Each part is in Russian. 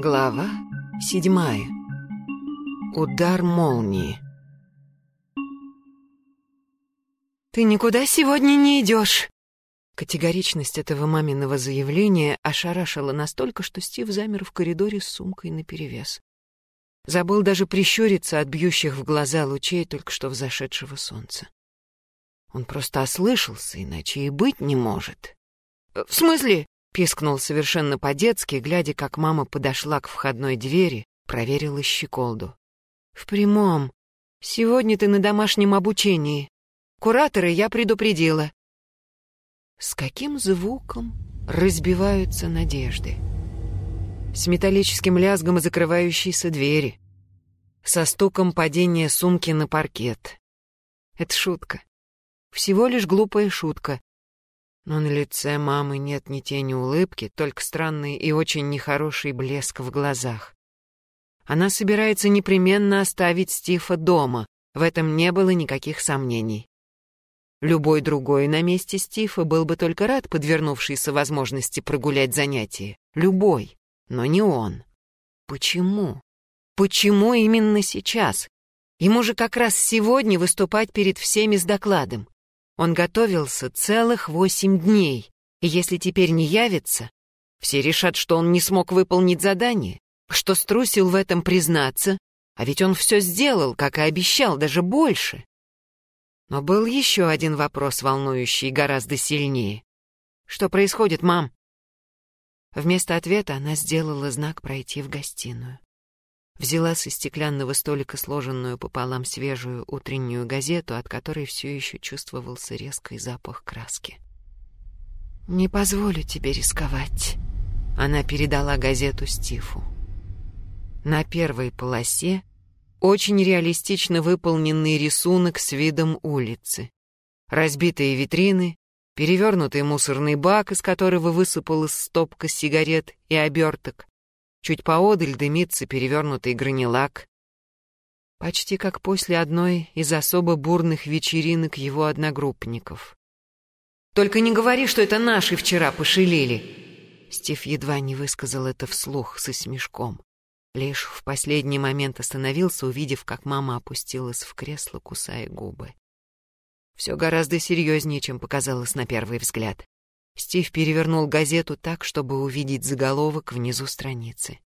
Глава седьмая. Удар молнии. «Ты никуда сегодня не идешь!» Категоричность этого маминого заявления ошарашила настолько, что Стив замер в коридоре с сумкой наперевес. Забыл даже прищуриться от бьющих в глаза лучей только что взошедшего солнца. Он просто ослышался, иначе и быть не может. «В смысле?» — пискнул совершенно по-детски, глядя, как мама подошла к входной двери, проверила щеколду. «В прямом. Сегодня ты на домашнем обучении. Кураторы я предупредила». С каким звуком разбиваются надежды? С металлическим лязгом закрывающейся двери. Со стуком падения сумки на паркет. Это шутка. Всего лишь глупая шутка, но на лице мамы нет ни тени улыбки, только странный и очень нехороший блеск в глазах. Она собирается непременно оставить Стифа дома, в этом не было никаких сомнений. Любой другой на месте Стифа был бы только рад подвернувшейся возможности прогулять занятия. Любой, но не он. Почему? Почему именно сейчас? Ему же как раз сегодня выступать перед всеми с докладом. Он готовился целых восемь дней, и если теперь не явится, все решат, что он не смог выполнить задание, что струсил в этом признаться, а ведь он все сделал, как и обещал, даже больше. Но был еще один вопрос, волнующий гораздо сильнее. «Что происходит, мам?» Вместо ответа она сделала знак пройти в гостиную взяла со стеклянного столика сложенную пополам свежую утреннюю газету, от которой все еще чувствовался резкий запах краски. «Не позволю тебе рисковать», — она передала газету Стифу. На первой полосе очень реалистично выполненный рисунок с видом улицы. Разбитые витрины, перевернутый мусорный бак, из которого высыпалась стопка сигарет и оберток, Чуть поодаль дымится перевернутый гранилак. Почти как после одной из особо бурных вечеринок его одногруппников. «Только не говори, что это наши вчера пошалили!» Стив едва не высказал это вслух со смешком. Лишь в последний момент остановился, увидев, как мама опустилась в кресло, кусая губы. Все гораздо серьезнее, чем показалось на первый взгляд. Стив перевернул газету так, чтобы увидеть заголовок внизу страницы.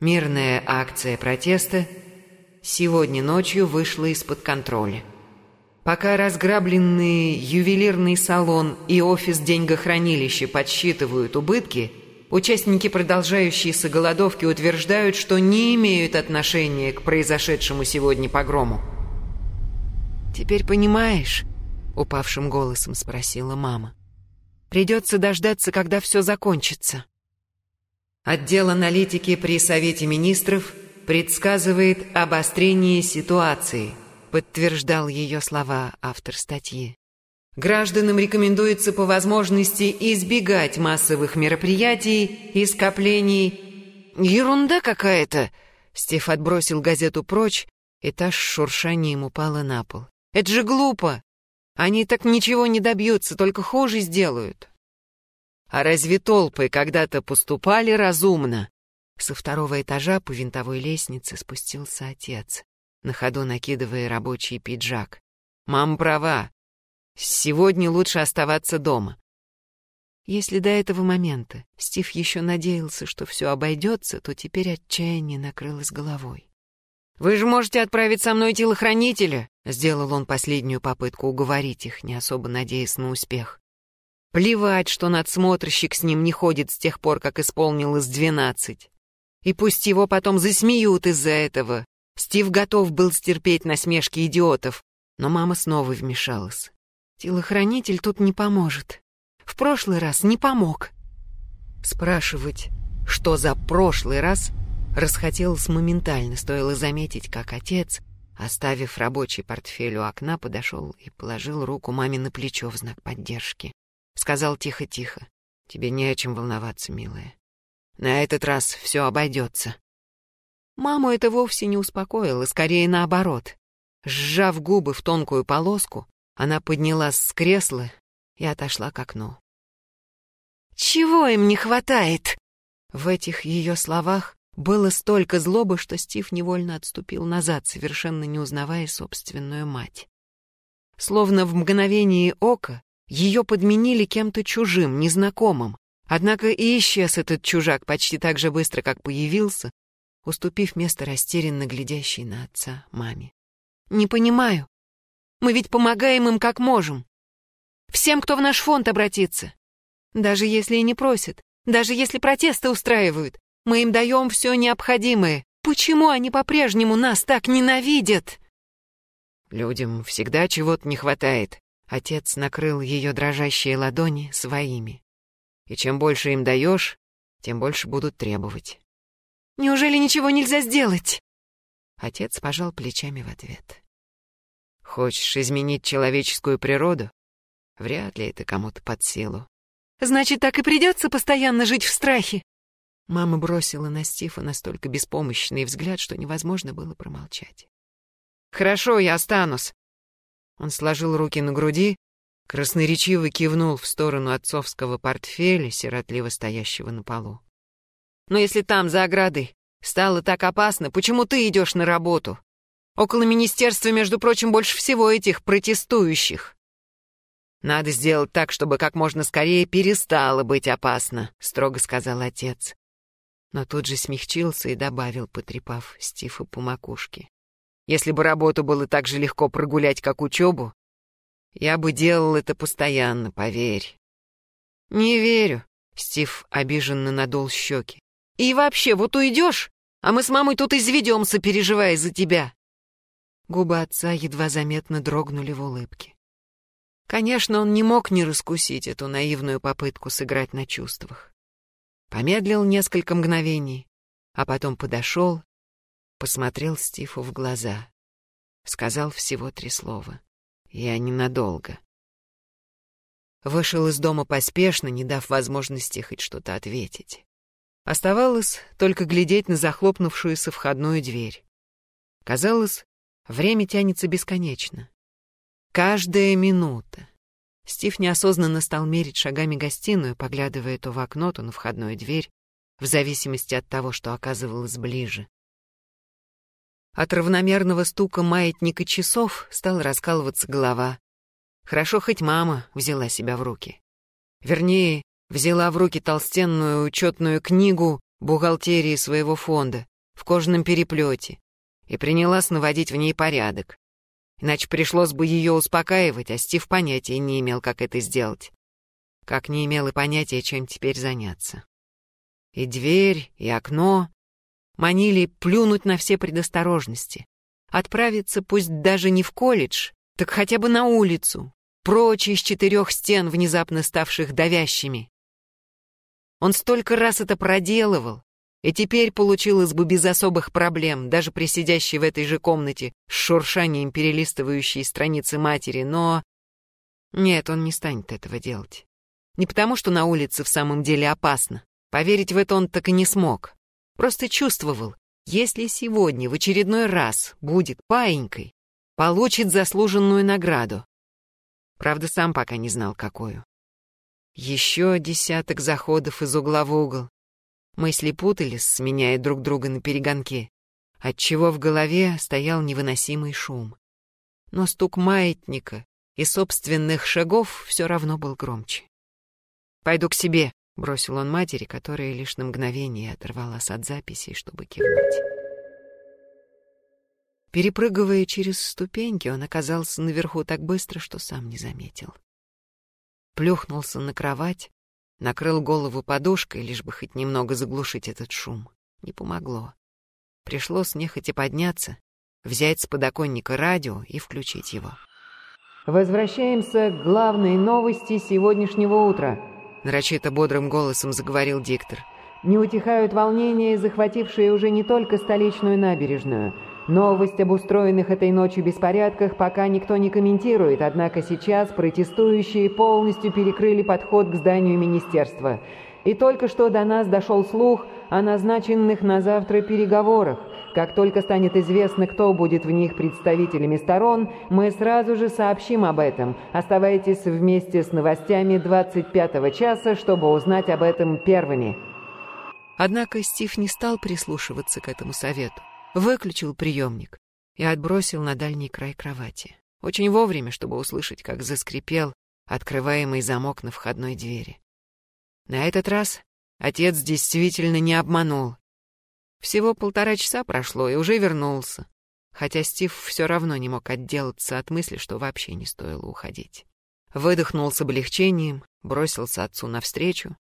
Мирная акция протеста сегодня ночью вышла из-под контроля. Пока разграбленный ювелирный салон и офис деньгохранилища подсчитывают убытки, участники продолжающейся голодовки утверждают, что не имеют отношения к произошедшему сегодня погрому. «Теперь понимаешь?» — упавшим голосом спросила мама. Придется дождаться, когда все закончится. Отдел аналитики при Совете Министров предсказывает обострение ситуации, подтверждал ее слова автор статьи. Гражданам рекомендуется по возможности избегать массовых мероприятий и скоплений. Ерунда какая-то! Стив отбросил газету прочь, и та с шуршанием упала на пол. Это же глупо! Они так ничего не добьются, только хуже сделают. А разве толпы когда-то поступали разумно? Со второго этажа по винтовой лестнице спустился отец, на ходу накидывая рабочий пиджак. «Мам права. Сегодня лучше оставаться дома». Если до этого момента Стив еще надеялся, что все обойдется, то теперь отчаяние накрылось головой. «Вы же можете отправить со мной телохранителя!» Сделал он последнюю попытку уговорить их, не особо надеясь на успех. Плевать, что надсмотрщик с ним не ходит с тех пор, как исполнилось двенадцать. И пусть его потом засмеют из-за этого. Стив готов был стерпеть насмешки идиотов, но мама снова вмешалась. Телохранитель тут не поможет. В прошлый раз не помог. Спрашивать, что за прошлый раз, расхотелось моментально, стоило заметить, как отец, оставив рабочий портфель у окна, подошел и положил руку маме на плечо в знак поддержки. Сказал тихо-тихо. Тебе не о чем волноваться, милая. На этот раз все обойдется. Маму это вовсе не успокоило, скорее наоборот. Сжав губы в тонкую полоску, она поднялась с кресла и отошла к окну. «Чего им не хватает?» В этих ее словах было столько злобы, что Стив невольно отступил назад, совершенно не узнавая собственную мать. Словно в мгновение ока ее подменили кем-то чужим, незнакомым. Однако и исчез этот чужак почти так же быстро, как появился, уступив место растерянно глядящей на отца маме. «Не понимаю. Мы ведь помогаем им как можем. Всем, кто в наш фонд обратится. Даже если и не просят, даже если протесты устраивают, мы им даем все необходимое. Почему они по-прежнему нас так ненавидят?» «Людям всегда чего-то не хватает», Отец накрыл ее дрожащие ладони своими. И чем больше им даешь, тем больше будут требовать. «Неужели ничего нельзя сделать?» Отец пожал плечами в ответ. «Хочешь изменить человеческую природу? Вряд ли это кому-то под силу». «Значит, так и придется постоянно жить в страхе?» Мама бросила на Стива настолько беспомощный взгляд, что невозможно было промолчать. «Хорошо, я останусь. Он сложил руки на груди, красноречиво кивнул в сторону отцовского портфеля, сиротливо стоящего на полу. «Но если там, за оградой, стало так опасно, почему ты идешь на работу? Около министерства, между прочим, больше всего этих протестующих». «Надо сделать так, чтобы как можно скорее перестало быть опасно», — строго сказал отец. Но тут же смягчился и добавил, потрепав Стифа по макушке. Если бы работу было так же легко прогулять, как учебу, я бы делал это постоянно, поверь. Не верю. Стив обиженно надул щеки. И вообще, вот уйдешь, а мы с мамой тут изведемся, переживая за тебя. Губы отца едва заметно дрогнули в улыбке. Конечно, он не мог не раскусить эту наивную попытку сыграть на чувствах. Помедлил несколько мгновений, а потом подошел посмотрел Стифу в глаза. Сказал всего три слова. Я ненадолго. Вышел из дома поспешно, не дав возможности хоть что-то ответить. Оставалось только глядеть на захлопнувшуюся входную дверь. Казалось, время тянется бесконечно. Каждая минута. Стив неосознанно стал мерить шагами гостиную, поглядывая то в окно, то на входную дверь, в зависимости от того, что оказывалось ближе. От равномерного стука маятника часов стала раскалываться голова. Хорошо, хоть мама взяла себя в руки. Вернее, взяла в руки толстенную учетную книгу бухгалтерии своего фонда в кожаном переплете и принялась наводить в ней порядок. Иначе пришлось бы ее успокаивать, а Стив понятия не имел, как это сделать. Как не имел и понятия, чем теперь заняться. И дверь, и окно, манили плюнуть на все предосторожности, отправиться пусть даже не в колледж, так хотя бы на улицу, прочь из четырех стен, внезапно ставших давящими. Он столько раз это проделывал, и теперь получилось бы без особых проблем, даже при сидящей в этой же комнате с шуршанием перелистывающей страницы матери, но... Нет, он не станет этого делать. Не потому, что на улице в самом деле опасно. Поверить в это он так и не смог. Просто чувствовал, если сегодня в очередной раз будет паинькой, получит заслуженную награду. Правда, сам пока не знал, какую. Еще десяток заходов из угла в угол. Мысли путались, сменяя друг друга на перегонке, отчего в голове стоял невыносимый шум. Но стук маятника и собственных шагов все равно был громче. «Пойду к себе», — бросил он матери, которая лишь на мгновение оторвалась от записей, чтобы кивнуть. Перепрыгивая через ступеньки, он оказался наверху так быстро, что сам не заметил. Плюхнулся на кровать, накрыл голову подушкой, лишь бы хоть немного заглушить этот шум. Не помогло. Пришлось нехотя подняться, взять с подоконника радио и включить его. «Возвращаемся к главной новости сегодняшнего утра», нарочито бодрым голосом заговорил диктор. Не утихают волнения, захватившие уже не только столичную набережную. Новость об устроенных этой ночью беспорядках пока никто не комментирует, однако сейчас протестующие полностью перекрыли подход к зданию министерства. И только что до нас дошел слух о назначенных на завтра переговорах. Как только станет известно, кто будет в них представителями сторон, мы сразу же сообщим об этом. Оставайтесь вместе с новостями 25 часа, чтобы узнать об этом первыми. Однако Стив не стал прислушиваться к этому совету. Выключил приемник и отбросил на дальний край кровати. Очень вовремя, чтобы услышать, как заскрипел открываемый замок на входной двери. На этот раз отец действительно не обманул. Всего полтора часа прошло, и уже вернулся, хотя Стив все равно не мог отделаться от мысли, что вообще не стоило уходить. Выдохнул с облегчением, бросился отцу навстречу,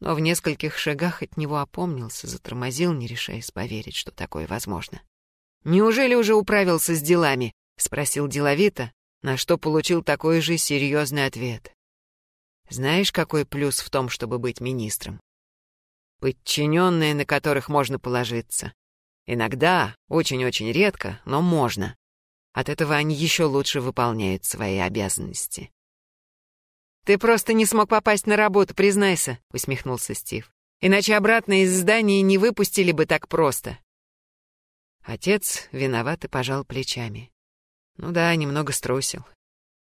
но в нескольких шагах от него опомнился, затормозил, не решаясь поверить, что такое возможно. «Неужели уже управился с делами?» — спросил деловито, на что получил такой же серьезный ответ. «Знаешь, какой плюс в том, чтобы быть министром? Подчиненные, на которых можно положиться. Иногда, очень-очень редко, но можно. От этого они еще лучше выполняют свои обязанности. «Ты просто не смог попасть на работу, признайся», — усмехнулся Стив. «Иначе обратно из здания не выпустили бы так просто». Отец виновато пожал плечами. Ну да, немного струсил.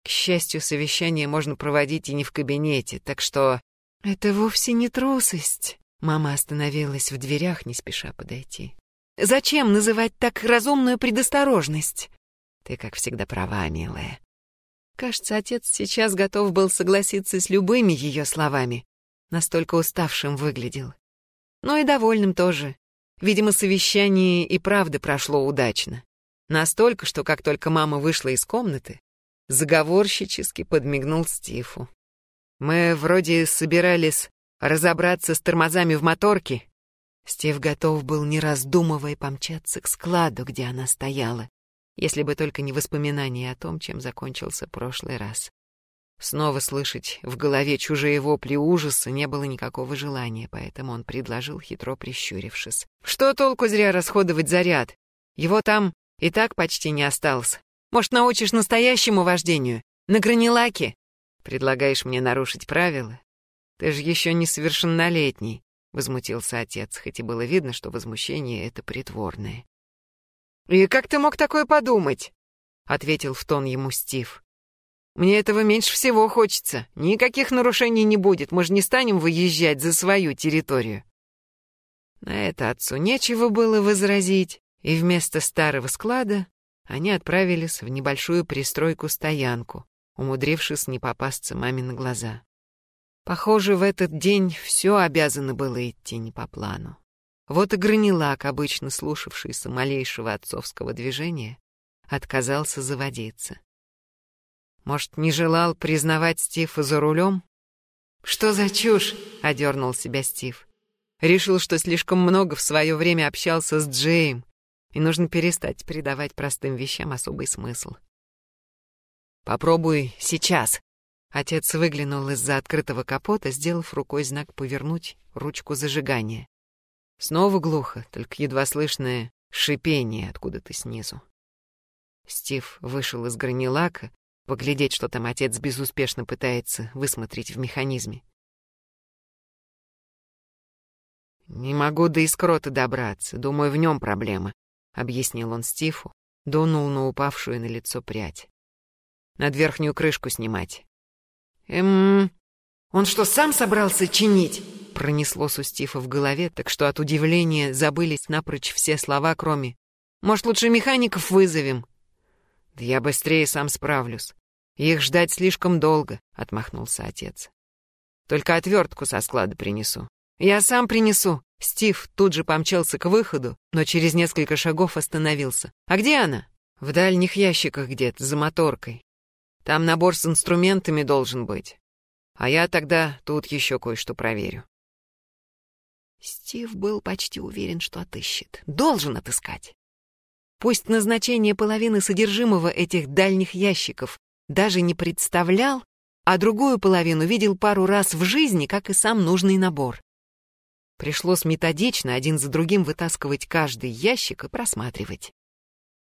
К счастью, совещание можно проводить и не в кабинете, так что... «Это вовсе не трусость», Мама остановилась в дверях, не спеша подойти. «Зачем называть так разумную предосторожность?» «Ты, как всегда, права, милая». Кажется, отец сейчас готов был согласиться с любыми ее словами. Настолько уставшим выглядел. Но и довольным тоже. Видимо, совещание и правда прошло удачно. Настолько, что как только мама вышла из комнаты, заговорщически подмигнул Стифу. Мы вроде собирались разобраться с тормозами в моторке. Стив готов был, не раздумывая, помчаться к складу, где она стояла, если бы только не воспоминания о том, чем закончился прошлый раз. Снова слышать в голове чужие вопли ужаса не было никакого желания, поэтому он предложил, хитро прищурившись. «Что толку зря расходовать заряд? Его там и так почти не осталось. Может, научишь настоящему вождению? На гранилаке? Предлагаешь мне нарушить правила? «Ты же еще несовершеннолетний», — возмутился отец, хоть и было видно, что возмущение — это притворное. «И как ты мог такое подумать?» — ответил в тон ему Стив. «Мне этого меньше всего хочется. Никаких нарушений не будет, мы же не станем выезжать за свою территорию». На это отцу нечего было возразить, и вместо старого склада они отправились в небольшую пристройку-стоянку, умудрившись не попасться маме на глаза. Похоже, в этот день все обязано было идти не по плану. Вот и Гранилак, обычно слушавшийся малейшего отцовского движения, отказался заводиться. Может, не желал признавать Стива за рулем? «Что за чушь?» — одернул себя Стив. Решил, что слишком много в свое время общался с Джейм, и нужно перестать придавать простым вещам особый смысл. «Попробуй сейчас», Отец выглянул из-за открытого капота, сделав рукой знак повернуть ручку зажигания. Снова глухо, только едва слышное шипение откуда-то снизу. Стив вышел из гранилака, поглядеть, что там отец безуспешно пытается высмотреть в механизме. «Не могу до искрота добраться, думаю, в нем проблема», — объяснил он Стиву, дунул на упавшую на лицо прядь. «Над верхнюю крышку снимать. «Эм... Он что, сам собрался чинить?» Пронеслось у Стифа в голове, так что от удивления забылись напрочь все слова, кроме «Может, лучше механиков вызовем?» «Да я быстрее сам справлюсь. Их ждать слишком долго», — отмахнулся отец. «Только отвертку со склада принесу». «Я сам принесу». Стив тут же помчался к выходу, но через несколько шагов остановился. «А где она?» «В дальних ящиках где-то, за моторкой. Там набор с инструментами должен быть. А я тогда тут еще кое-что проверю. Стив был почти уверен, что отыщет. Должен отыскать. Пусть назначение половины содержимого этих дальних ящиков даже не представлял, а другую половину видел пару раз в жизни, как и сам нужный набор. Пришлось методично один за другим вытаскивать каждый ящик и просматривать.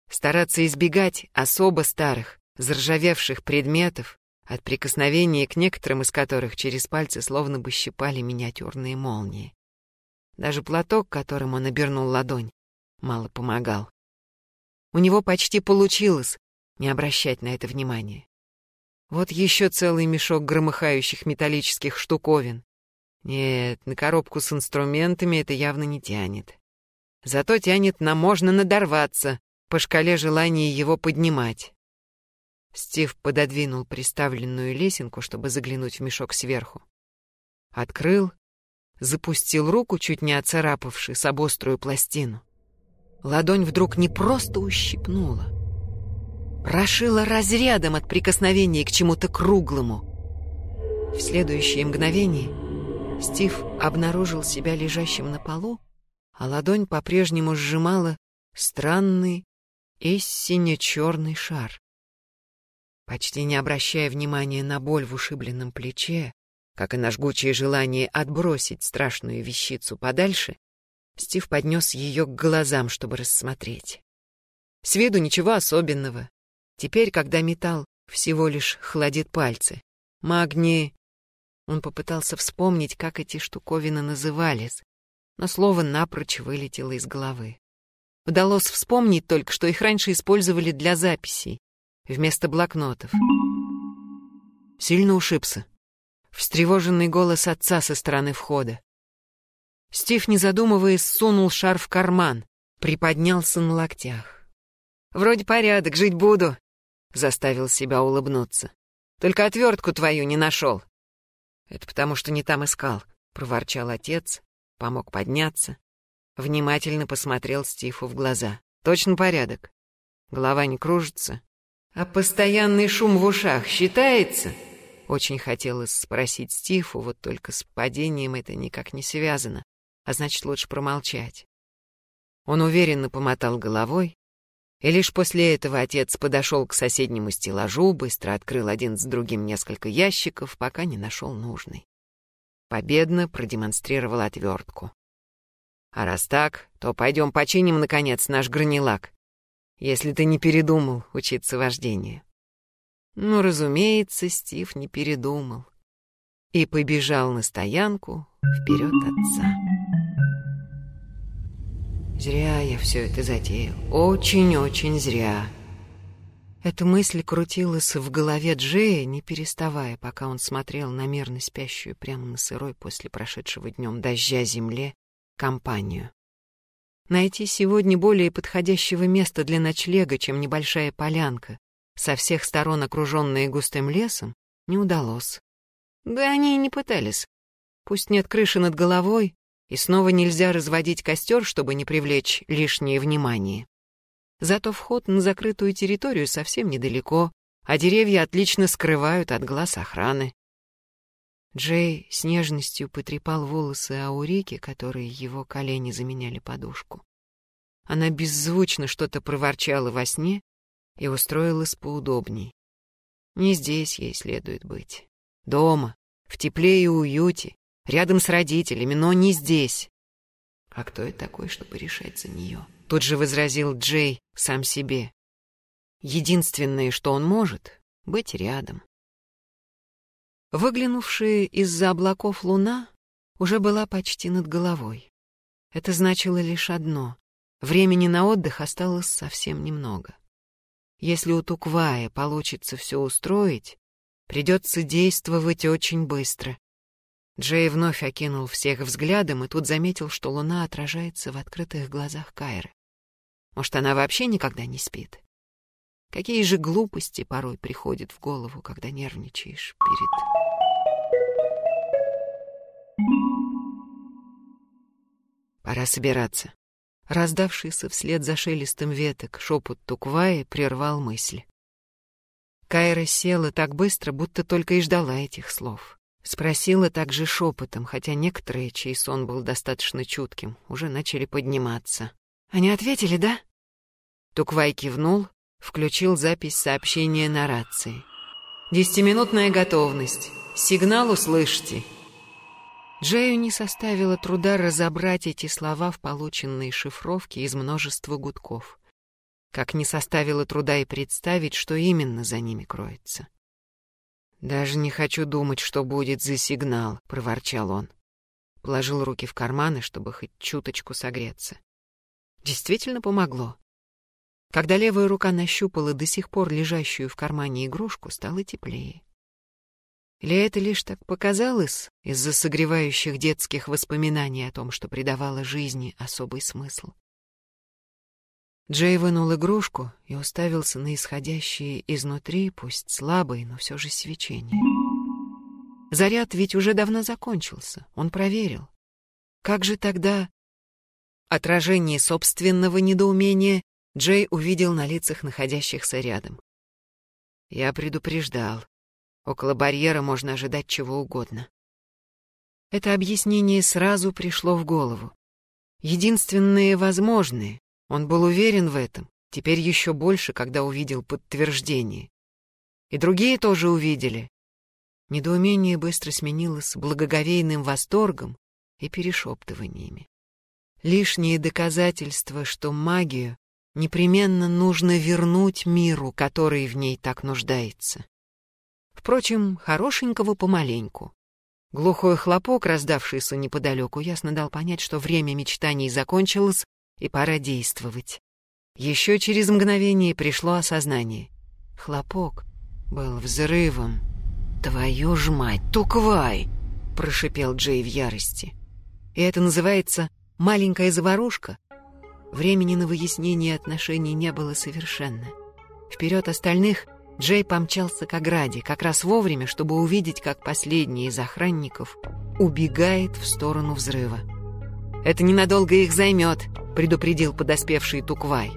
Стараться избегать особо старых, заржавевших предметов, от прикосновения к некоторым из которых через пальцы словно бы щипали миниатюрные молнии. Даже платок, которым он обернул ладонь, мало помогал. У него почти получилось не обращать на это внимания. Вот еще целый мешок громыхающих металлических штуковин. Нет, на коробку с инструментами это явно не тянет. Зато тянет на «можно надорваться» по шкале желания его поднимать. Стив пододвинул приставленную лесенку, чтобы заглянуть в мешок сверху. Открыл, запустил руку, чуть не оцарапавши с обострую пластину. Ладонь вдруг не просто ущипнула, прошила разрядом от прикосновения к чему-то круглому. В следующее мгновение Стив обнаружил себя лежащим на полу, а ладонь по-прежнему сжимала странный и сине-черный шар. Почти не обращая внимания на боль в ушибленном плече, как и на жгучее желание отбросить страшную вещицу подальше, Стив поднес ее к глазам, чтобы рассмотреть. С виду ничего особенного. Теперь, когда металл всего лишь холодит пальцы. Магний... Он попытался вспомнить, как эти штуковины назывались, но слово напрочь вылетело из головы. Удалось вспомнить только, что их раньше использовали для записей, вместо блокнотов. Сильно ушибся. Встревоженный голос отца со стороны входа. Стив, не задумываясь, сунул шар в карман, приподнялся на локтях. «Вроде порядок, жить буду», — заставил себя улыбнуться. «Только отвертку твою не нашел». «Это потому, что не там искал», — проворчал отец, помог подняться, внимательно посмотрел Стиву в глаза. «Точно порядок. Голова не кружится. А постоянный шум в ушах считается?» Очень хотелось спросить Стиву, вот только с падением это никак не связано а значит, лучше промолчать. Он уверенно помотал головой, и лишь после этого отец подошел к соседнему стеллажу, быстро открыл один с другим несколько ящиков, пока не нашел нужный. Победно продемонстрировал отвертку. А раз так, то пойдем починим, наконец, наш гранилак, если ты не передумал учиться вождению. Ну, разумеется, Стив не передумал и побежал на стоянку вперед отца. Зря я все это затеял. Очень-очень зря. Эта мысль крутилась в голове Джея, не переставая, пока он смотрел на мирно спящую прямо на сырой после прошедшего днем дождя земле компанию. Найти сегодня более подходящего места для ночлега, чем небольшая полянка, со всех сторон окруженная густым лесом, не удалось. Да они и не пытались. Пусть нет крыши над головой, и снова нельзя разводить костер, чтобы не привлечь лишнее внимание. Зато вход на закрытую территорию совсем недалеко, а деревья отлично скрывают от глаз охраны. Джей с нежностью потрепал волосы Аурики, которые его колени заменяли подушку. Она беззвучно что-то проворчала во сне и устроилась поудобней. Не здесь ей следует быть. Дома, в тепле и уюте, Рядом с родителями, но не здесь. А кто я такой, чтобы решать за нее? Тут же возразил Джей сам себе. Единственное, что он может — быть рядом. Выглянувшая из-за облаков луна уже была почти над головой. Это значило лишь одно — времени на отдых осталось совсем немного. Если у Туквая получится все устроить, придется действовать очень быстро, Джей вновь окинул всех взглядом и тут заметил, что луна отражается в открытых глазах Кайры. Может, она вообще никогда не спит? Какие же глупости порой приходят в голову, когда нервничаешь перед... Пора собираться. Раздавшийся вслед за шелестом веток шепот Тукваи прервал мысли. Кайра села так быстро, будто только и ждала этих слов. Спросила также шепотом, хотя некоторые, чей сон был достаточно чутким, уже начали подниматься. «Они ответили, да?» Туквай кивнул, включил запись сообщения на рации. «Десятиминутная готовность. Сигнал услышите». Джею не составило труда разобрать эти слова в полученной шифровке из множества гудков. Как не составило труда и представить, что именно за ними кроется. «Даже не хочу думать, что будет за сигнал», — проворчал он. Положил руки в карманы, чтобы хоть чуточку согреться. Действительно помогло. Когда левая рука нащупала до сих пор лежащую в кармане игрушку, стало теплее. Или это лишь так показалось из-за согревающих детских воспоминаний о том, что придавало жизни особый смысл? Джей вынул игрушку и уставился на исходящие изнутри, пусть слабые, но все же свечение. Заряд ведь уже давно закончился, он проверил. Как же тогда... Отражение собственного недоумения Джей увидел на лицах находящихся рядом. Я предупреждал. Около барьера можно ожидать чего угодно. Это объяснение сразу пришло в голову. Единственные возможные. Он был уверен в этом, теперь еще больше, когда увидел подтверждение. И другие тоже увидели. Недоумение быстро сменилось благоговейным восторгом и перешептываниями. Лишнее доказательство, что магию непременно нужно вернуть миру, который в ней так нуждается. Впрочем, хорошенького помаленьку. Глухой хлопок, раздавшийся неподалеку, ясно дал понять, что время мечтаний закончилось, и пора действовать. Еще через мгновение пришло осознание. Хлопок был взрывом. «Твою ж мать, туквай!» — прошипел Джей в ярости. «И это называется маленькая заварушка?» Времени на выяснение отношений не было совершенно. Вперед остальных — Джей помчался к ограде, как раз вовремя, чтобы увидеть, как последний из охранников убегает в сторону взрыва. «Это ненадолго их займет», — предупредил подоспевший Туквай.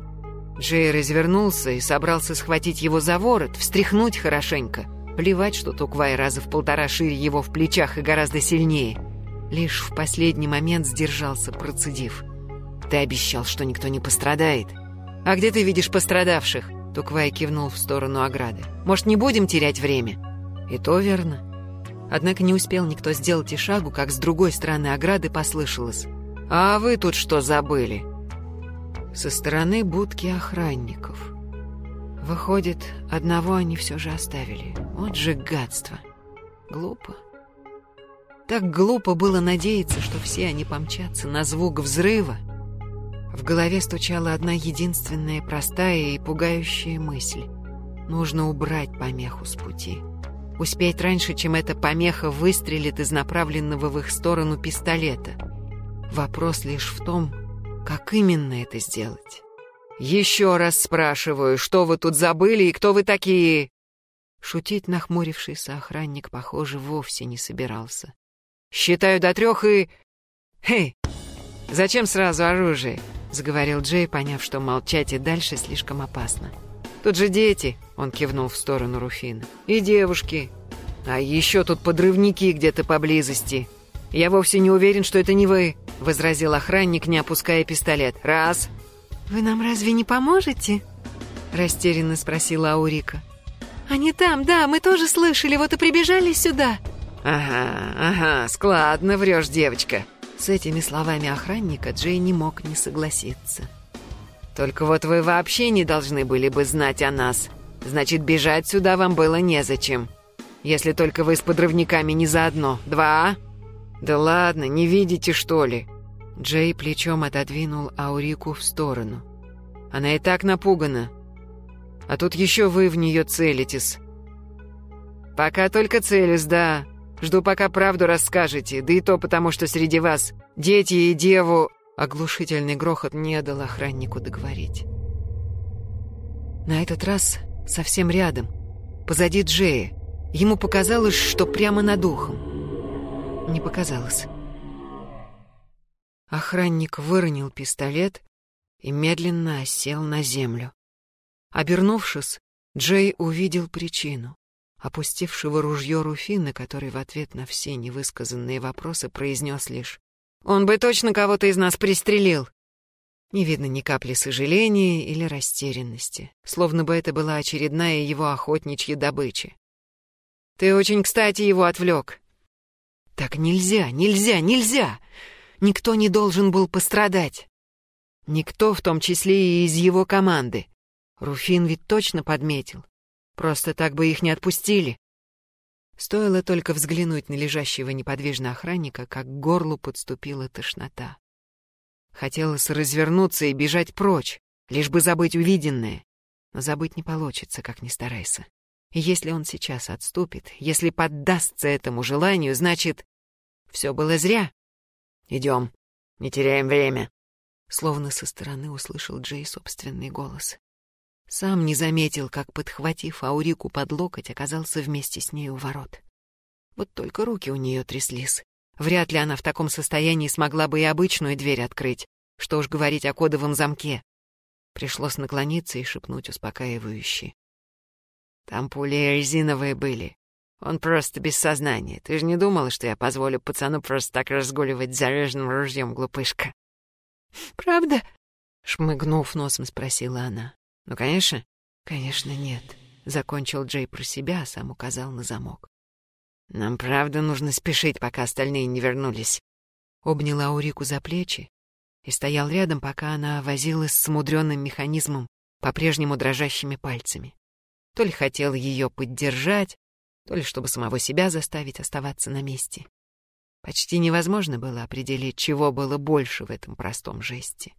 Джей развернулся и собрался схватить его за ворот, встряхнуть хорошенько. Плевать, что Туквай раза в полтора шире его в плечах и гораздо сильнее. Лишь в последний момент сдержался, процедив. «Ты обещал, что никто не пострадает. А где ты видишь пострадавших?» Туквай кивнул в сторону ограды. «Может, не будем терять время?» «И то верно». Однако не успел никто сделать и шагу, как с другой стороны ограды послышалось. «А вы тут что забыли?» Со стороны будки охранников. Выходит, одного они все же оставили. Вот же гадство. Глупо. Так глупо было надеяться, что все они помчатся на звук взрыва, в голове стучала одна единственная простая и пугающая мысль. Нужно убрать помеху с пути. Успеть раньше, чем эта помеха выстрелит из направленного в их сторону пистолета. Вопрос лишь в том, как именно это сделать. «Еще раз спрашиваю, что вы тут забыли и кто вы такие?» Шутить нахмурившийся охранник, похоже, вовсе не собирался. «Считаю до трех и...» «Эй, зачем сразу оружие? Заговорил Джей, поняв, что молчать и дальше слишком опасно. «Тут же дети», — он кивнул в сторону Руфина, — «и девушки. А еще тут подрывники где-то поблизости. Я вовсе не уверен, что это не вы», — возразил охранник, не опуская пистолет. «Раз». «Вы нам разве не поможете?» — растерянно спросила Аурика. «Они там, да, мы тоже слышали, вот и прибежали сюда». «Ага, ага, складно врешь, девочка», с этими словами охранника Джей не мог не согласиться. «Только вот вы вообще не должны были бы знать о нас. Значит, бежать сюда вам было незачем. Если только вы с подрывниками не заодно. Два?» «Да ладно, не видите, что ли?» Джей плечом отодвинул Аурику в сторону. «Она и так напугана. А тут еще вы в нее целитесь». «Пока только целюсь, да. Жду, пока правду расскажете, да и то потому, что среди вас дети и деву...» Оглушительный грохот не дал охраннику договорить. На этот раз совсем рядом, позади Джея. Ему показалось, что прямо над ухом. Не показалось. Охранник выронил пистолет и медленно осел на землю. Обернувшись, Джей увидел причину опустившего ружье Руфина, который в ответ на все невысказанные вопросы произнес лишь «Он бы точно кого-то из нас пристрелил!» Не видно ни капли сожаления или растерянности, словно бы это была очередная его охотничья добыча. «Ты очень кстати его отвлек!» «Так нельзя, нельзя, нельзя! Никто не должен был пострадать!» Никто, в том числе и из его команды. Руфин ведь точно подметил. Просто так бы их не отпустили. Стоило только взглянуть на лежащего неподвижно охранника, как к горлу подступила тошнота. Хотелось развернуться и бежать прочь, лишь бы забыть увиденное. Но забыть не получится, как ни старайся. И если он сейчас отступит, если поддастся этому желанию, значит, все было зря. Идем, не теряем время. Словно со стороны услышал Джей собственный голос. Сам не заметил, как, подхватив Аурику под локоть, оказался вместе с ней у ворот. Вот только руки у нее тряслись. Вряд ли она в таком состоянии смогла бы и обычную дверь открыть, что уж говорить о кодовом замке. Пришлось наклониться и шепнуть успокаивающе. Там пули резиновые были. Он просто без сознания. Ты же не думала, что я позволю пацану просто так разгуливать заряженным ружьем, глупышка? Правда? Шмыгнув носом, спросила она. Ну, конечно. Конечно, нет. Закончил Джей про себя, а сам указал на замок. Нам правда нужно спешить, пока остальные не вернулись. Обняла Урику за плечи и стоял рядом, пока она возилась с мудрёным механизмом, по-прежнему дрожащими пальцами. То ли хотел ее поддержать, то ли чтобы самого себя заставить оставаться на месте. Почти невозможно было определить, чего было больше в этом простом жесте.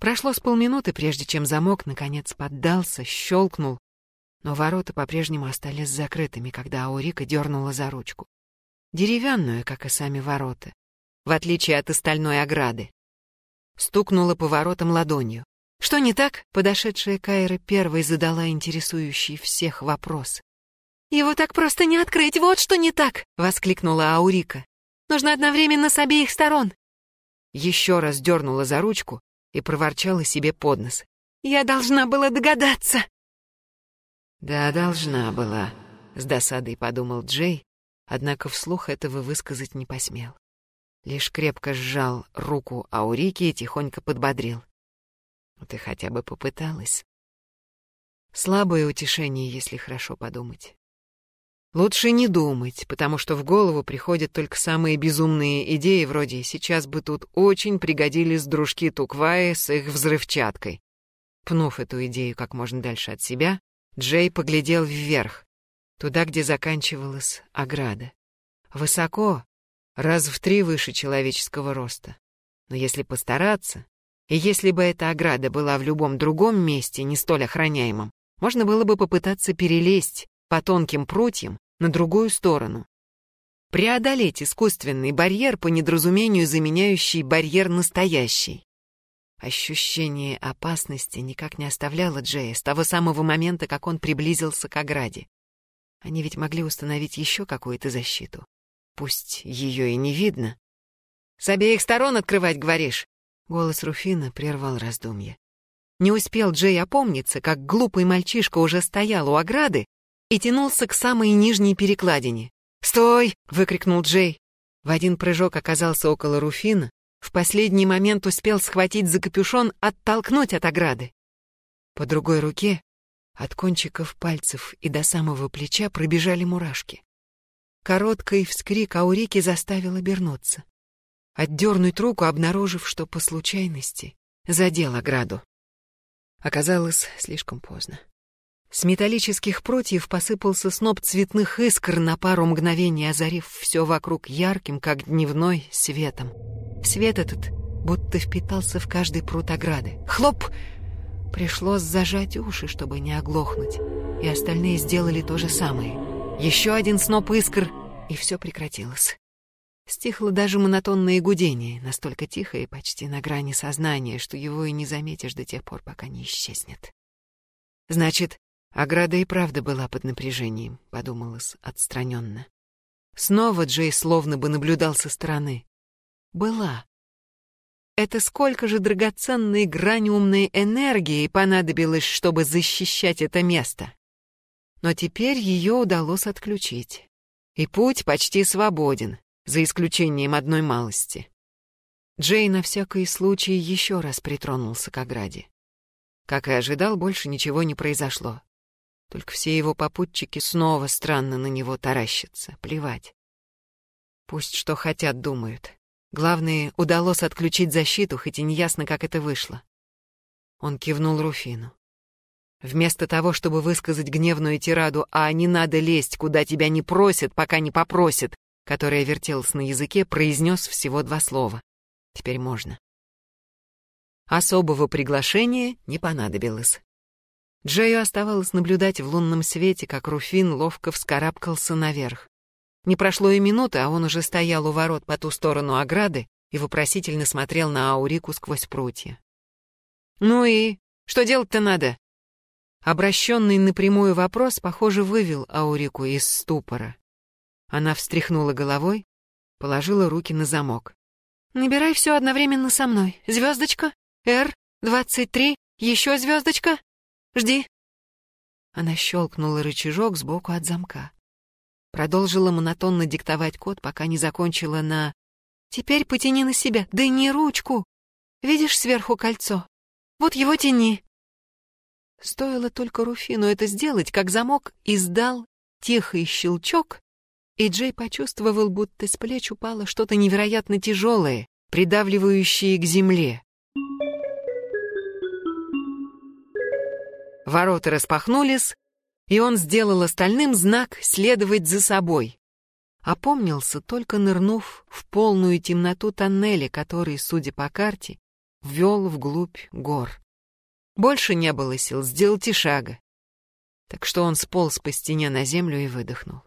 Прошло с полминуты, прежде чем замок наконец поддался, щелкнул, но ворота по-прежнему остались закрытыми, когда Аурика дернула за ручку. Деревянную, как и сами ворота, в отличие от остальной ограды. Стукнула по воротам ладонью. Что не так? Подошедшая Кайра первой задала интересующий всех вопрос. «Его так просто не открыть, вот что не так!» — воскликнула Аурика. «Нужно одновременно с обеих сторон!» Еще раз дернула за ручку и проворчала себе под нос. «Я должна была догадаться!» «Да, должна была», — с досадой подумал Джей, однако вслух этого высказать не посмел. Лишь крепко сжал руку Аурики и тихонько подбодрил. «Ты хотя бы попыталась?» Слабое утешение, если хорошо подумать. Лучше не думать, потому что в голову приходят только самые безумные идеи, вроде «сейчас бы тут очень пригодились дружки Тукваи с их взрывчаткой». Пнув эту идею как можно дальше от себя, Джей поглядел вверх, туда, где заканчивалась ограда. Высоко, раз в три выше человеческого роста. Но если постараться, и если бы эта ограда была в любом другом месте, не столь охраняемом, можно было бы попытаться перелезть по тонким прутьям на другую сторону. Преодолеть искусственный барьер, по недоразумению заменяющий барьер настоящий. Ощущение опасности никак не оставляло Джея с того самого момента, как он приблизился к ограде. Они ведь могли установить еще какую-то защиту. Пусть ее и не видно. «С обеих сторон открывать, говоришь?» Голос Руфина прервал раздумье. Не успел Джей опомниться, как глупый мальчишка уже стоял у ограды и тянулся к самой нижней перекладине. «Стой!» — выкрикнул Джей. В один прыжок оказался около Руфина, в последний момент успел схватить за капюшон, оттолкнуть от ограды. По другой руке, от кончиков пальцев и до самого плеча пробежали мурашки. Короткий вскрик Аурики заставил обернуться. Отдернуть руку, обнаружив, что по случайности задел ограду. Оказалось слишком поздно. С металлических прутьев посыпался сноп цветных искр на пару мгновений, озарив все вокруг ярким, как дневной, светом. Свет этот будто впитался в каждый прут ограды. Хлоп! Пришлось зажать уши, чтобы не оглохнуть, и остальные сделали то же самое. Еще один сноп искр, и все прекратилось. Стихло даже монотонное гудение, настолько тихо и почти на грани сознания, что его и не заметишь до тех пор, пока не исчезнет. Значит, ограда и правда была под напряжением, подумалось отстраненно. Снова Джей словно бы наблюдал со стороны. Была. Это сколько же драгоценной граниумной энергии понадобилось, чтобы защищать это место. Но теперь ее удалось отключить. И путь почти свободен, за исключением одной малости. Джей на всякий случай еще раз притронулся к ограде. Как и ожидал, больше ничего не произошло. Только все его попутчики снова странно на него таращатся, плевать. Пусть что хотят думают. Главное, удалось отключить защиту, хоть и неясно, как это вышло. Он кивнул Руфину. Вместо того, чтобы высказать гневную тираду «А не надо лезть, куда тебя не просят, пока не попросят», которая вертелась на языке, произнес всего два слова. Теперь можно. Особого приглашения не понадобилось. Джею оставалось наблюдать в лунном свете, как Руфин ловко вскарабкался наверх. Не прошло и минуты, а он уже стоял у ворот по ту сторону ограды и вопросительно смотрел на Аурику сквозь прутья. «Ну и? Что делать-то надо?» Обращенный напрямую вопрос, похоже, вывел Аурику из ступора. Она встряхнула головой, положила руки на замок. «Набирай все одновременно со мной. Звездочка, Р-23, еще звездочка. Жди». Она щелкнула рычажок сбоку от замка. Продолжила монотонно диктовать код, пока не закончила на «Теперь потяни на себя, да не ручку. Видишь сверху кольцо? Вот его тяни». Стоило только Руфину это сделать, как замок издал тихий щелчок, и Джей почувствовал, будто с плеч упало что-то невероятно тяжелое, придавливающее к земле. Ворота распахнулись, и он сделал остальным знак следовать за собой. Опомнился, только нырнув в полную темноту тоннеля, который, судя по карте, ввел вглубь гор. Больше не было сил сделать и шага. Так что он сполз по стене на землю и выдохнул.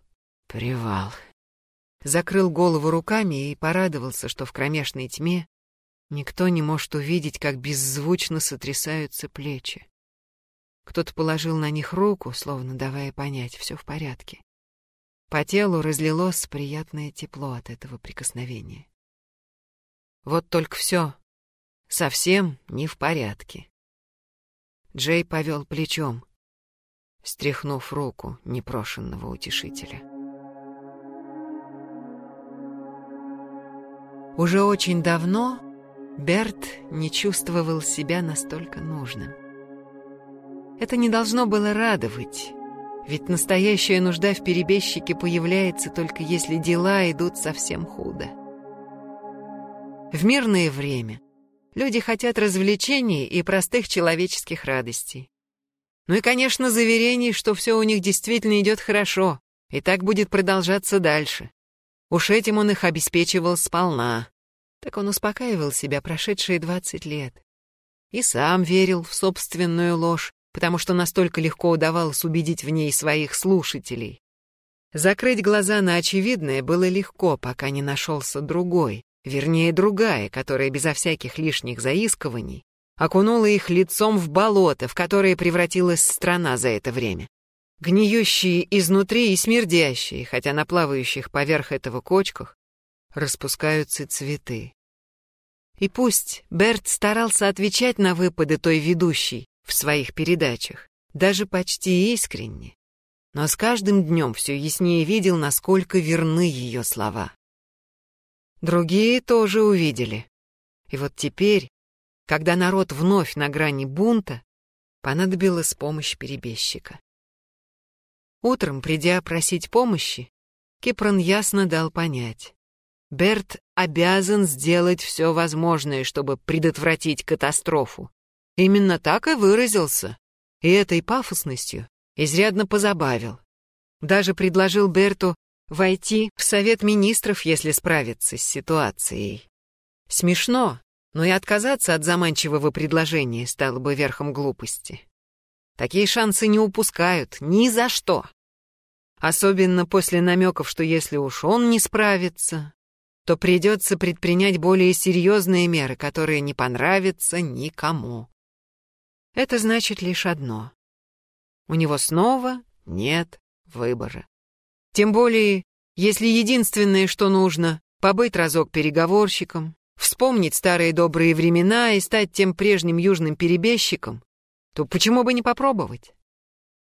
Привал. Закрыл голову руками и порадовался, что в кромешной тьме никто не может увидеть, как беззвучно сотрясаются плечи. Кто-то положил на них руку, словно давая понять, все в порядке. По телу разлилось приятное тепло от этого прикосновения. Вот только все совсем не в порядке. Джей повел плечом, стряхнув руку непрошенного утешителя. Уже очень давно Берт не чувствовал себя настолько нужным. Это не должно было радовать, ведь настоящая нужда в перебежчике появляется только если дела идут совсем худо. В мирное время люди хотят развлечений и простых человеческих радостей. Ну и, конечно, заверений, что все у них действительно идет хорошо, и так будет продолжаться дальше. Уж этим он их обеспечивал сполна. Так он успокаивал себя прошедшие двадцать лет. И сам верил в собственную ложь, потому что настолько легко удавалось убедить в ней своих слушателей. Закрыть глаза на очевидное было легко, пока не нашелся другой, вернее другая, которая безо всяких лишних заискиваний окунула их лицом в болото, в которое превратилась страна за это время. Гниющие изнутри и смердящие, хотя на плавающих поверх этого кочках распускаются цветы. И пусть Берт старался отвечать на выпады той ведущей, в своих передачах, даже почти искренне. Но с каждым днем все яснее видел, насколько верны ее слова. Другие тоже увидели. И вот теперь, когда народ вновь на грани бунта, понадобилась помощь перебежчика. Утром, придя просить помощи, Кипрон ясно дал понять. Берт обязан сделать все возможное, чтобы предотвратить катастрофу. Именно так и выразился. И этой пафосностью изрядно позабавил. Даже предложил Берту войти в Совет Министров, если справиться с ситуацией. Смешно, но и отказаться от заманчивого предложения стало бы верхом глупости. Такие шансы не упускают ни за что. Особенно после намеков, что если уж он не справится, то придется предпринять более серьезные меры, которые не понравятся никому. Это значит лишь одно. У него снова нет выбора. Тем более, если единственное, что нужно, побыть разок переговорщиком, вспомнить старые добрые времена и стать тем прежним южным перебежчиком, то почему бы не попробовать?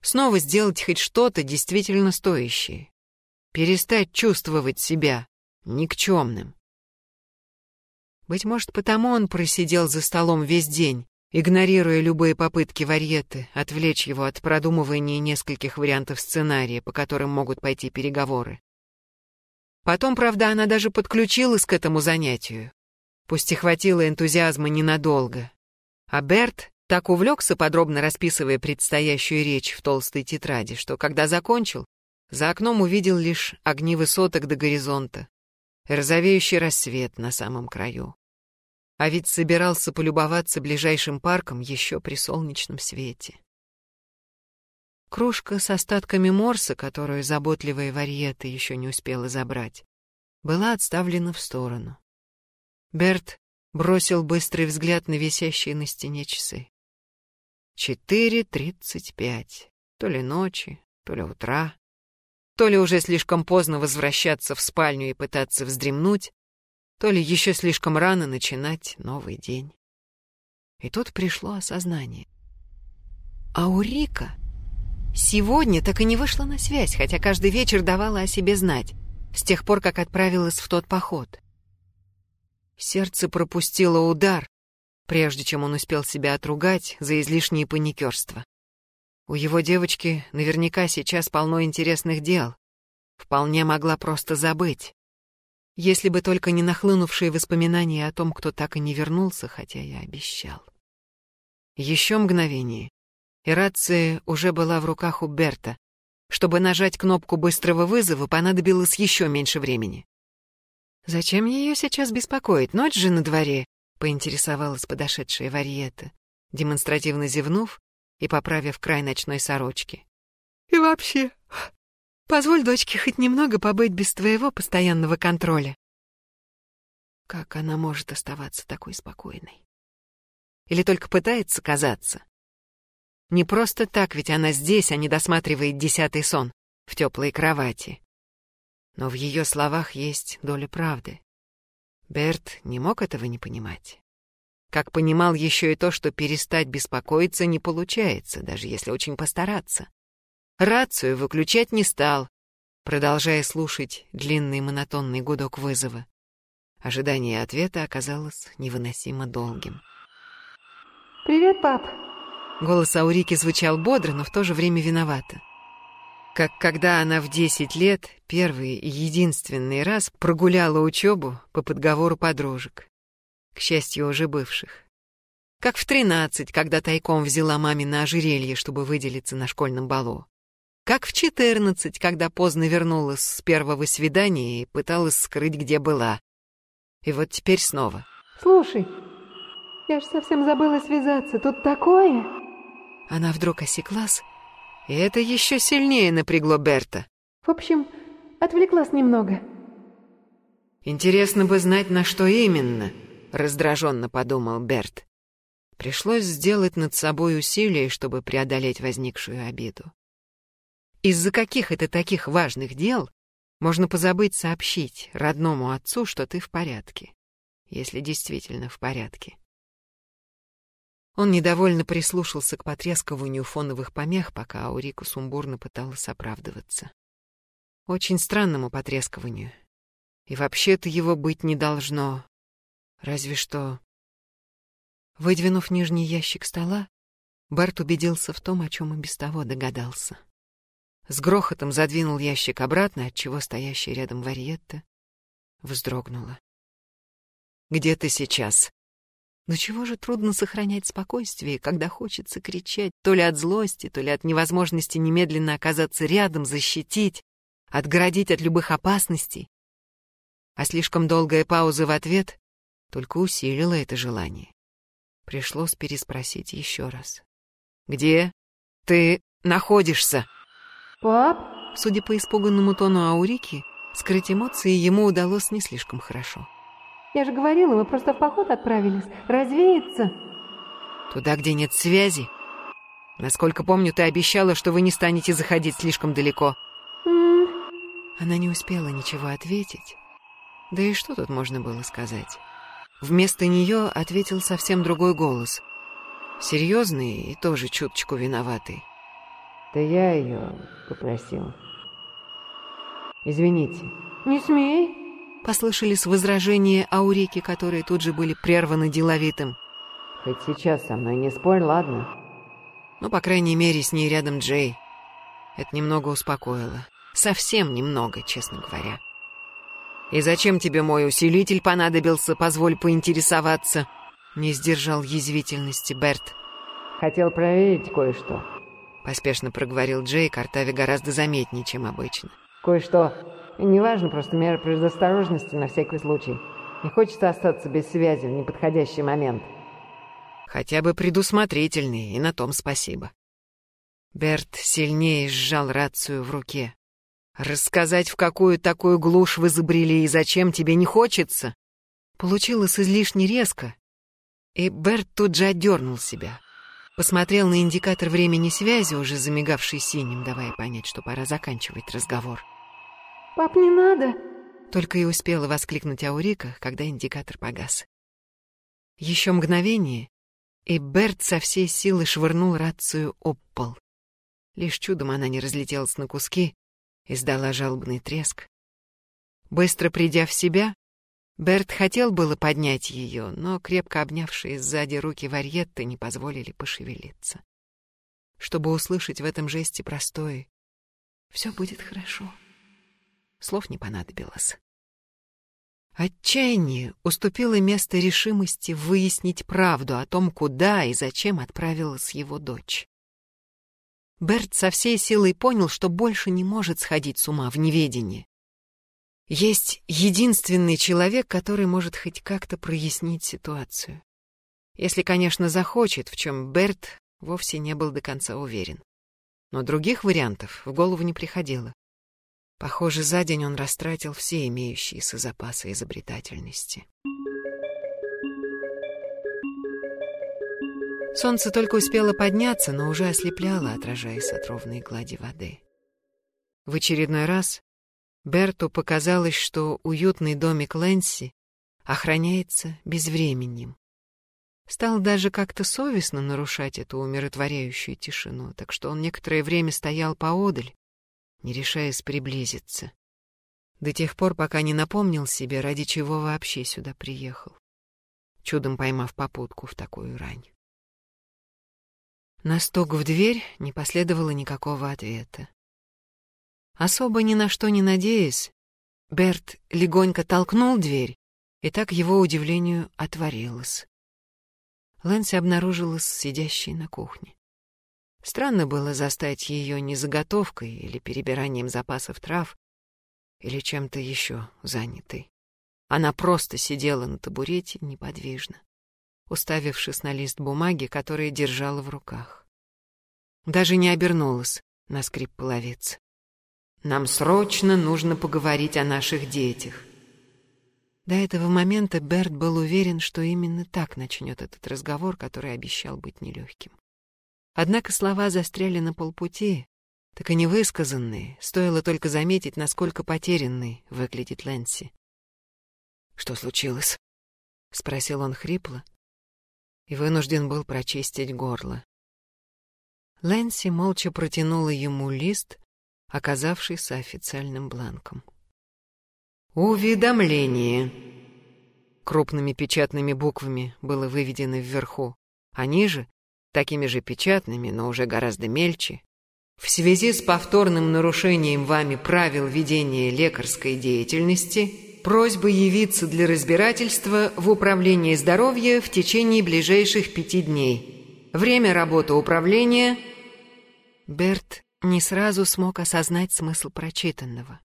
Снова сделать хоть что-то действительно стоящее. Перестать чувствовать себя никчемным. Быть может, потому он просидел за столом весь день, игнорируя любые попытки Варьеты отвлечь его от продумывания нескольких вариантов сценария, по которым могут пойти переговоры. Потом, правда, она даже подключилась к этому занятию. Пусть и хватило энтузиазма ненадолго. А Берт так увлекся, подробно расписывая предстоящую речь в толстой тетради, что, когда закончил, за окном увидел лишь огни высоток до горизонта, розовеющий рассвет на самом краю. А ведь собирался полюбоваться ближайшим парком еще при солнечном свете. Кружка с остатками морса, которую заботливая Варьета еще не успела забрать, была отставлена в сторону. Берт бросил быстрый взгляд на висящие на стене часы. Четыре тридцать пять. То ли ночи, то ли утра. То ли уже слишком поздно возвращаться в спальню и пытаться вздремнуть, то ли еще слишком рано начинать новый день. И тут пришло осознание. Аурика сегодня так и не вышла на связь, хотя каждый вечер давала о себе знать, с тех пор, как отправилась в тот поход. Сердце пропустило удар, прежде чем он успел себя отругать за излишнее паникерство. У его девочки наверняка сейчас полно интересных дел. Вполне могла просто забыть. Если бы только не нахлынувшие воспоминания о том, кто так и не вернулся, хотя я обещал. Еще мгновение, и рация уже была в руках у Берта. Чтобы нажать кнопку быстрого вызова, понадобилось еще меньше времени. «Зачем ее сейчас беспокоить? Ночь же на дворе», — поинтересовалась подошедшая Варьета, демонстративно зевнув и поправив край ночной сорочки. «И вообще, позволь дочке хоть немного побыть без твоего постоянного контроля». Как она может оставаться такой спокойной? Или только пытается казаться? Не просто так, ведь она здесь, а не досматривает десятый сон в теплой кровати. Но в ее словах есть доля правды. Берт не мог этого не понимать. Как понимал еще и то, что перестать беспокоиться не получается, даже если очень постараться. Рацию выключать не стал, продолжая слушать длинный монотонный гудок вызова. Ожидание ответа оказалось невыносимо долгим. «Привет, пап!» Голос Аурики звучал бодро, но в то же время виновато как когда она в 10 лет первый и единственный раз прогуляла учебу по подговору подружек, к счастью, уже бывших. Как в 13, когда тайком взяла маме на ожерелье, чтобы выделиться на школьном балу. Как в 14, когда поздно вернулась с первого свидания и пыталась скрыть, где была. И вот теперь снова. «Слушай, я же совсем забыла связаться. Тут такое...» Она вдруг осеклась и это еще сильнее напрягло Берта. В общем, отвлеклась немного. Интересно бы знать, на что именно, раздраженно подумал Берт. Пришлось сделать над собой усилие, чтобы преодолеть возникшую обиду. Из-за каких это таких важных дел можно позабыть сообщить родному отцу, что ты в порядке, если действительно в порядке. Он недовольно прислушался к потрескиванию фоновых помех, пока Аурика сумбурно пыталась оправдываться. Очень странному потрескиванию. И вообще-то его быть не должно. Разве что... Выдвинув нижний ящик стола, Барт убедился в том, о чем и без того догадался. С грохотом задвинул ящик обратно, отчего стоящая рядом Варьетта вздрогнула. «Где ты сейчас?» Но чего же трудно сохранять спокойствие, когда хочется кричать то ли от злости, то ли от невозможности немедленно оказаться рядом, защитить, отгородить от любых опасностей? А слишком долгая пауза в ответ только усилила это желание. Пришлось переспросить еще раз. «Где ты находишься?» «Пап?» Судя по испуганному тону Аурики, скрыть эмоции ему удалось не слишком хорошо. Я же говорила, мы просто в поход отправились. Развеяться. Туда, где нет связи? Насколько помню, ты обещала, что вы не станете заходить слишком далеко. М Она не успела ничего ответить. Да и что тут можно было сказать? Вместо нее ответил совсем другой голос. Серьезный и тоже чуточку виноватый. Да я ее попросил. Извините. Не смей. Послышались возражения Аурики, которые тут же были прерваны деловитым. Хоть сейчас со мной не спорь, ладно? Ну, по крайней мере, с ней рядом Джей. Это немного успокоило. Совсем немного, честно говоря. «И зачем тебе мой усилитель понадобился, позволь поинтересоваться?» Не сдержал язвительности Берт. «Хотел проверить кое-что», — поспешно проговорил Джей, картаве гораздо заметнее, чем обычно. «Кое-что Неважно, просто мера предосторожности на всякий случай. Не хочется остаться без связи в неподходящий момент. Хотя бы предусмотрительный, и на том спасибо. Берт сильнее сжал рацию в руке. «Рассказать, в какую такую глушь вы забрели и зачем тебе не хочется?» Получилось излишне резко, и Берт тут же отдернул себя. Посмотрел на индикатор времени связи, уже замигавший синим, давая понять, что пора заканчивать разговор. «Пап, не надо!» Только и успела воскликнуть Аурика, когда индикатор погас. Еще мгновение, и Берт со всей силы швырнул рацию об пол. Лишь чудом она не разлетелась на куски, издала жалобный треск. Быстро придя в себя, Берт хотел было поднять ее, но крепко обнявшие сзади руки Варьетты не позволили пошевелиться. Чтобы услышать в этом жесте простое «Все будет хорошо», слов не понадобилось. Отчаяние уступило место решимости выяснить правду о том, куда и зачем отправилась его дочь. Берт со всей силой понял, что больше не может сходить с ума в неведении. Есть единственный человек, который может хоть как-то прояснить ситуацию. Если, конечно, захочет, в чем Берт вовсе не был до конца уверен. Но других вариантов в голову не приходило. Похоже, за день он растратил все имеющиеся запасы изобретательности. Солнце только успело подняться, но уже ослепляло, отражаясь от ровной глади воды. В очередной раз Берту показалось, что уютный домик Лэнси охраняется безвременем. Стало даже как-то совестно нарушать эту умиротворяющую тишину, так что он некоторое время стоял поодаль, не решаясь приблизиться. До тех пор, пока не напомнил себе, ради чего вообще сюда приехал, чудом поймав попутку в такую рань. На стук в дверь не последовало никакого ответа. Особо ни на что не надеясь, Берт легонько толкнул дверь, и так его удивлению отворилась. Лэнси обнаружилась сидящей на кухне. Странно было застать ее не заготовкой или перебиранием запасов трав, или чем-то еще занятой. Она просто сидела на табурете неподвижно, уставившись на лист бумаги, который держала в руках. Даже не обернулась на скрип половиц. «Нам срочно нужно поговорить о наших детях». До этого момента Берт был уверен, что именно так начнет этот разговор, который обещал быть нелегким. Однако слова застряли на полпути, так и невысказанные, стоило только заметить, насколько потерянный выглядит Лэнси. «Что случилось?» — спросил он хрипло и вынужден был прочистить горло. Лэнси молча протянула ему лист, оказавшийся официальным бланком. «Уведомление!» Крупными печатными буквами было выведено вверху, а ниже такими же печатными, но уже гораздо мельче, в связи с повторным нарушением вами правил ведения лекарской деятельности, просьба явиться для разбирательства в Управление здоровья в течение ближайших пяти дней. Время работы управления... Берт не сразу смог осознать смысл прочитанного.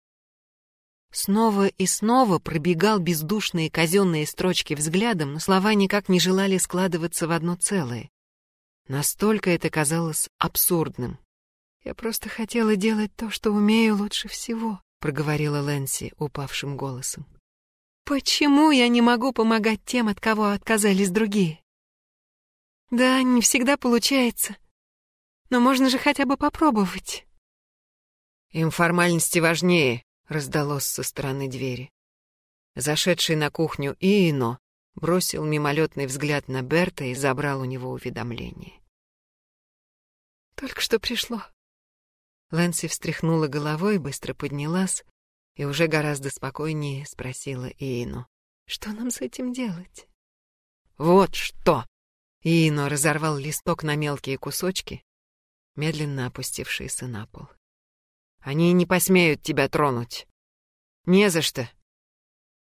Снова и снова пробегал бездушные казенные строчки взглядом, но слова никак не желали складываться в одно целое. Настолько это казалось абсурдным. «Я просто хотела делать то, что умею лучше всего», — проговорила Лэнси упавшим голосом. «Почему я не могу помогать тем, от кого отказались другие?» «Да, не всегда получается. Но можно же хотя бы попробовать». «Им формальности важнее», — раздалось со стороны двери. Зашедший на кухню Иино бросил мимолетный взгляд на Берта и забрал у него уведомление. «Только что пришло». Лэнси встряхнула головой, быстро поднялась и уже гораздо спокойнее спросила Иину. «Что нам с этим делать?» «Вот что!» Иино разорвал листок на мелкие кусочки, медленно опустившиеся на пол. «Они не посмеют тебя тронуть. Не за что.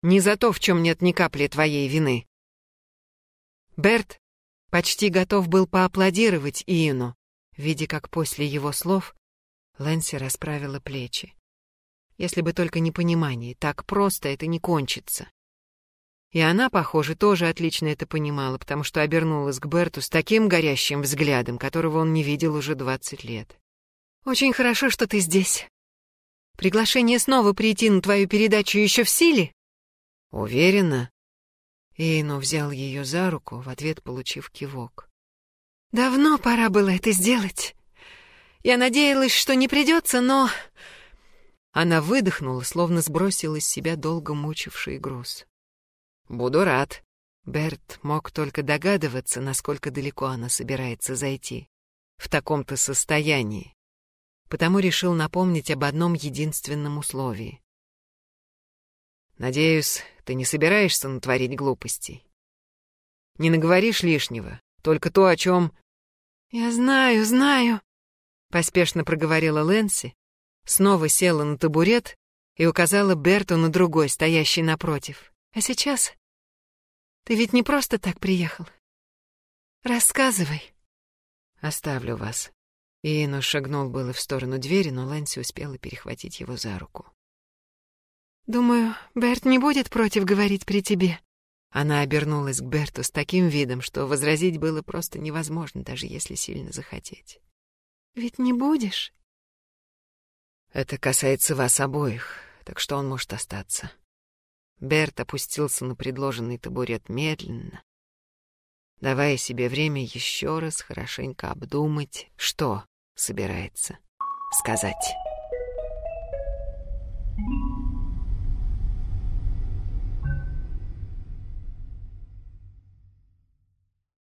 Не за то, в чем нет ни капли твоей вины. Берт почти готов был поаплодировать Иену, видя, как после его слов Лэнси расправила плечи. Если бы только не понимание, так просто это не кончится. И она, похоже, тоже отлично это понимала, потому что обернулась к Берту с таким горящим взглядом, которого он не видел уже двадцать лет. «Очень хорошо, что ты здесь. Приглашение снова прийти на твою передачу еще в силе?» «Уверена?» Эйну взял ее за руку, в ответ получив кивок. «Давно пора было это сделать. Я надеялась, что не придется, но...» Она выдохнула, словно сбросила из себя долго мучивший груз. «Буду рад». Берт мог только догадываться, насколько далеко она собирается зайти. В таком-то состоянии. Потому решил напомнить об одном единственном условии. «Надеюсь, ты не собираешься натворить глупостей? Не наговоришь лишнего, только то, о чем...» «Я знаю, знаю», — поспешно проговорила Лэнси, снова села на табурет и указала Берту на другой, стоящий напротив. «А сейчас ты ведь не просто так приехал. Рассказывай. Оставлю вас. Иэну шагнул было в сторону двери, но Лэнси успела перехватить его за руку. Думаю, Берт не будет против говорить при тебе. Она обернулась к Берту с таким видом, что возразить было просто невозможно, даже если сильно захотеть. Ведь не будешь? Это касается вас обоих, так что он может остаться. Берт опустился на предложенный табурет медленно, давая себе время еще раз хорошенько обдумать, что собирается сказать.